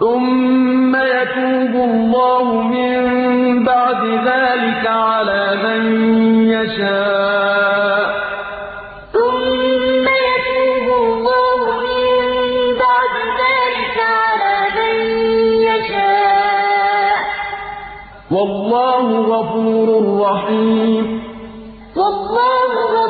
ثُمَّ يَتُوبُ اللَّهُ مِن بَعْدِ ذَٰلِكَ عَلَىٰ مَن يَشَاءُ ۗ. ثُمَّ يَتُوبُ اللَّهُ مِن بَعْدِ ذَٰلِكَ عَلَىٰ مَن يَشَاءُ ۗ. وَاللَّهُ غَفُورٌ رَّحِيمٌ. وَاللَّهُ غَفُورٌ رَّحِيمٌ